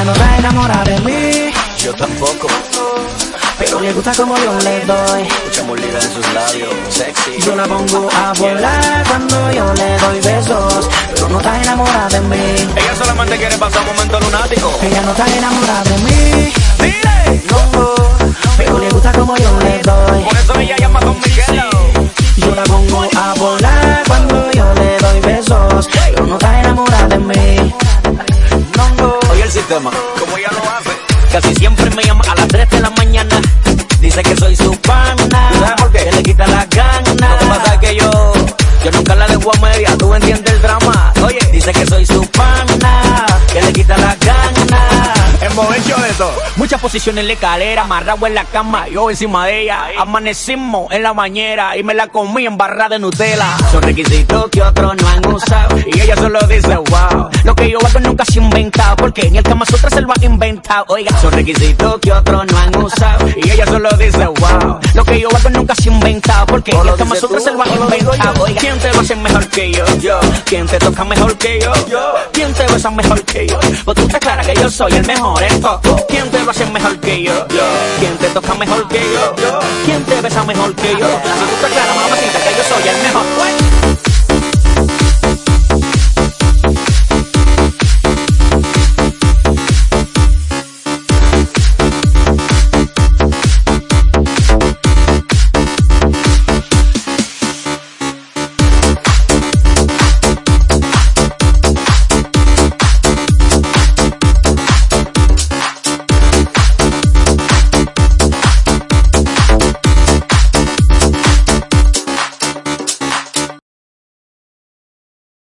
Ella no está enamorada de mí. Yo tampoco. Pero le gusta como yo le doy. Mucha molida en sus labios, sexy. Yo la pongo a volar cuando yo le doy besos. Pero no está enamorada de mí. Ella solamente quiere pasar un momento lunático. Ella no está enamorada de mí. ¡Dile! Sistema, como ella lo hace. Casi siempre me llama a las 3 de la mañana. Dice que soy su pana. ¿Sabes por qué? Que le quita las ganas. Lo que pasa es que yo, yo nunca la dejo a media. Tú entiendes el drama. Oye, dice que soy su pana. Que le quita las ganas. Hemos hecho de todo. Muchas posiciones en la escalera, amarrado en la cama, yo encima de ella. Amanecimos en la bañera y me la comí en barra de Nutella. Son requisitos que otros no han usado. Y ella solo dice, Porque ni el Kama Sutra se lo ha inventado. Oiga, son requisitos que otros no han usado. Y ella solo dice, wow. Lo que yo hago nunca se ha inventado. Porque ni el Kama Sutra se lo ha inventado. Oiga, ¿quién te va a hacer mejor que yo? Yo. ¿Quién te toca mejor que yo? Yo. ¿Quién te besa mejor que yo? Pues tú te claras que yo soy el mejor en todo. ¿Quién te lo hace mejor que yo? Yo. ¿Quién te toca mejor que yo? Yo. ¿Quién te besa mejor que yo? Si tú te claras, mamacita, que yo soy el mejor.